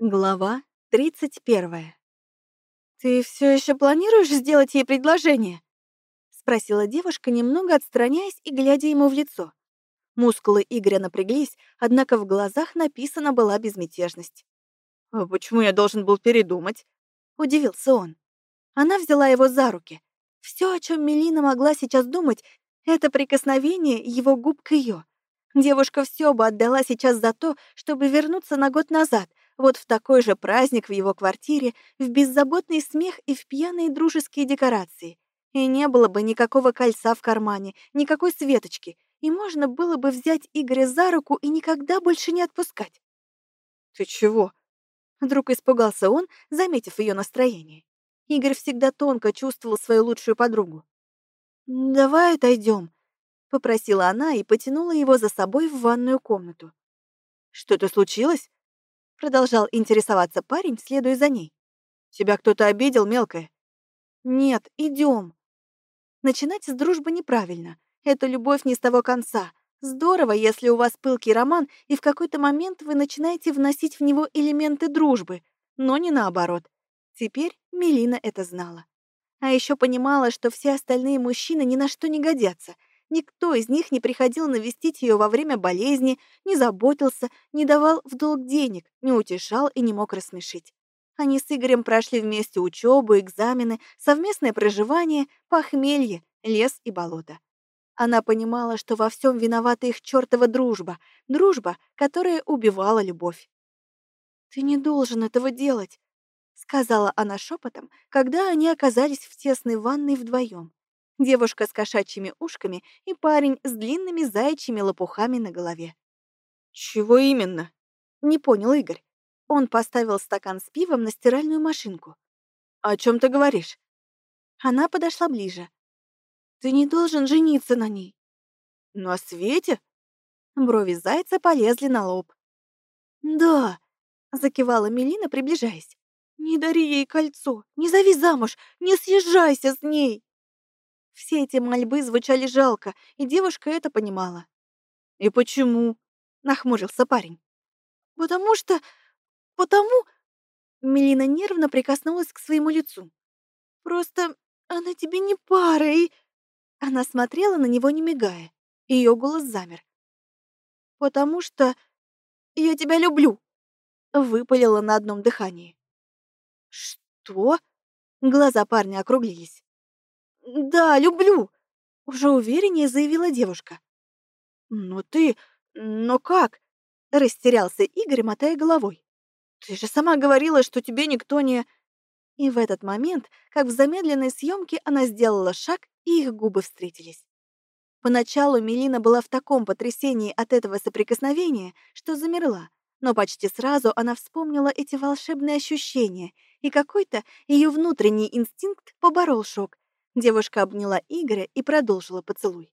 Глава 31. «Ты все еще планируешь сделать ей предложение?» — спросила девушка, немного отстраняясь и глядя ему в лицо. Мускулы Игоря напряглись, однако в глазах написана была безмятежность. «А почему я должен был передумать?» — удивился он. Она взяла его за руки. Все, о чем Мелина могла сейчас думать, это прикосновение его губ к ее. Девушка все бы отдала сейчас за то, чтобы вернуться на год назад, вот в такой же праздник в его квартире, в беззаботный смех и в пьяные дружеские декорации. И не было бы никакого кольца в кармане, никакой светочки, и можно было бы взять Игоря за руку и никогда больше не отпускать. «Ты чего?» Вдруг испугался он, заметив ее настроение. Игорь всегда тонко чувствовал свою лучшую подругу. «Давай отойдем», — попросила она и потянула его за собой в ванную комнату. «Что-то случилось?» Продолжал интересоваться парень, следуя за ней. «Тебя кто-то обидел, мелкая?» «Нет, идем. Начинать с дружбы неправильно. Это любовь не с того конца. Здорово, если у вас пылкий роман, и в какой-то момент вы начинаете вносить в него элементы дружбы, но не наоборот. Теперь Мелина это знала. А еще понимала, что все остальные мужчины ни на что не годятся — Никто из них не приходил навестить ее во время болезни, не заботился, не давал в долг денег, не утешал и не мог рассмешить. Они с Игорем прошли вместе учебу, экзамены, совместное проживание, похмелье, лес и болото. Она понимала, что во всем виновата их чертова дружба, дружба, которая убивала любовь. «Ты не должен этого делать», — сказала она шепотом, когда они оказались в тесной ванной вдвоем девушка с кошачьими ушками и парень с длинными заячьими лопухами на голове. «Чего именно?» — не понял Игорь. Он поставил стакан с пивом на стиральную машинку. «О чем ты говоришь?» Она подошла ближе. «Ты не должен жениться на ней». «На свете?» Брови зайца полезли на лоб. «Да», — закивала Мелина, приближаясь. «Не дари ей кольцо, не зови замуж, не съезжайся с ней!» Все эти мольбы звучали жалко, и девушка это понимала. «И почему?» — нахмурился парень. «Потому что... потому...» Мелина нервно прикоснулась к своему лицу. «Просто она тебе не пара, и...» Она смотрела на него, не мигая. Ее голос замер. «Потому что я тебя люблю!» Выпалила на одном дыхании. «Что?» Глаза парня округлились. «Да, люблю», — уже увереннее заявила девушка. «Но ты... но как?» — растерялся Игорь, мотая головой. «Ты же сама говорила, что тебе никто не...» И в этот момент, как в замедленной съемке, она сделала шаг, и их губы встретились. Поначалу Мелина была в таком потрясении от этого соприкосновения, что замерла, но почти сразу она вспомнила эти волшебные ощущения, и какой-то ее внутренний инстинкт поборол шок, Девушка обняла Игоря и продолжила поцелуй.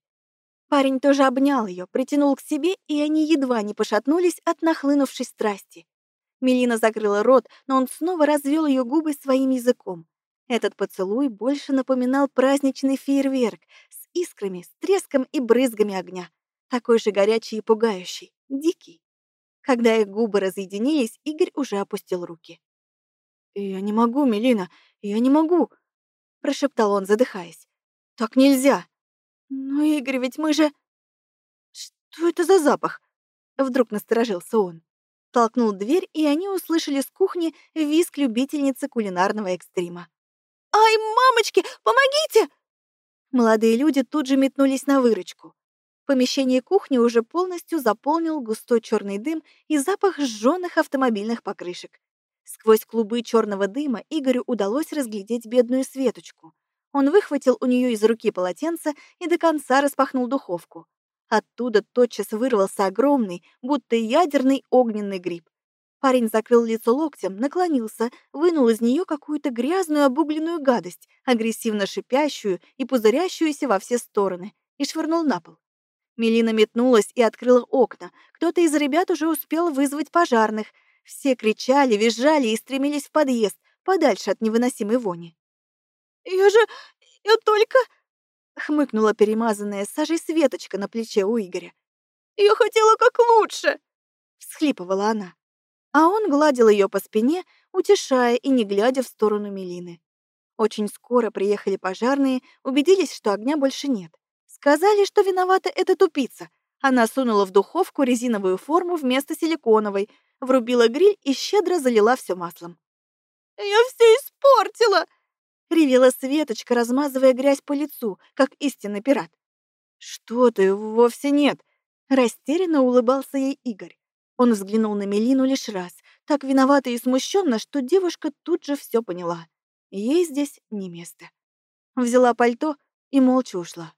Парень тоже обнял ее, притянул к себе, и они едва не пошатнулись от нахлынувшей страсти. Мелина закрыла рот, но он снова развел ее губы своим языком. Этот поцелуй больше напоминал праздничный фейерверк с искрами, с треском и брызгами огня. Такой же горячий и пугающий, дикий. Когда их губы разъединились, Игорь уже опустил руки. «Я не могу, Мелина, я не могу!» Прошептал он, задыхаясь. «Так нельзя!» «Ну, Игорь, ведь мы же...» «Что это за запах?» Вдруг насторожился он. Толкнул дверь, и они услышали с кухни визг любительницы кулинарного экстрима. «Ай, мамочки, помогите!» Молодые люди тут же метнулись на выручку. Помещение кухни уже полностью заполнил густой черный дым и запах сжёных автомобильных покрышек. Сквозь клубы черного дыма Игорю удалось разглядеть бедную Светочку. Он выхватил у нее из руки полотенце и до конца распахнул духовку. Оттуда тотчас вырвался огромный, будто ядерный огненный гриб. Парень закрыл лицо локтем, наклонился, вынул из нее какую-то грязную обугленную гадость, агрессивно шипящую и пузырящуюся во все стороны, и швырнул на пол. Мелина метнулась и открыла окна. Кто-то из ребят уже успел вызвать пожарных — все кричали, визжали и стремились в подъезд, подальше от невыносимой вони. «Я же... я только...» — хмыкнула перемазанная сажей Светочка на плече у Игоря. «Я хотела как лучше!» — всхлипывала она. А он гладил ее по спине, утешая и не глядя в сторону Мелины. Очень скоро приехали пожарные, убедились, что огня больше нет. Сказали, что виновата эта тупица. Она сунула в духовку резиновую форму вместо силиконовой, врубила гриль и щедро залила все маслом. «Я все испортила!» — ревела Светочка, размазывая грязь по лицу, как истинный пират. «Что ты, вовсе нет!» — растерянно улыбался ей Игорь. Он взглянул на Мелину лишь раз, так виновато и смущенно, что девушка тут же все поняла. Ей здесь не место. Взяла пальто и молча ушла.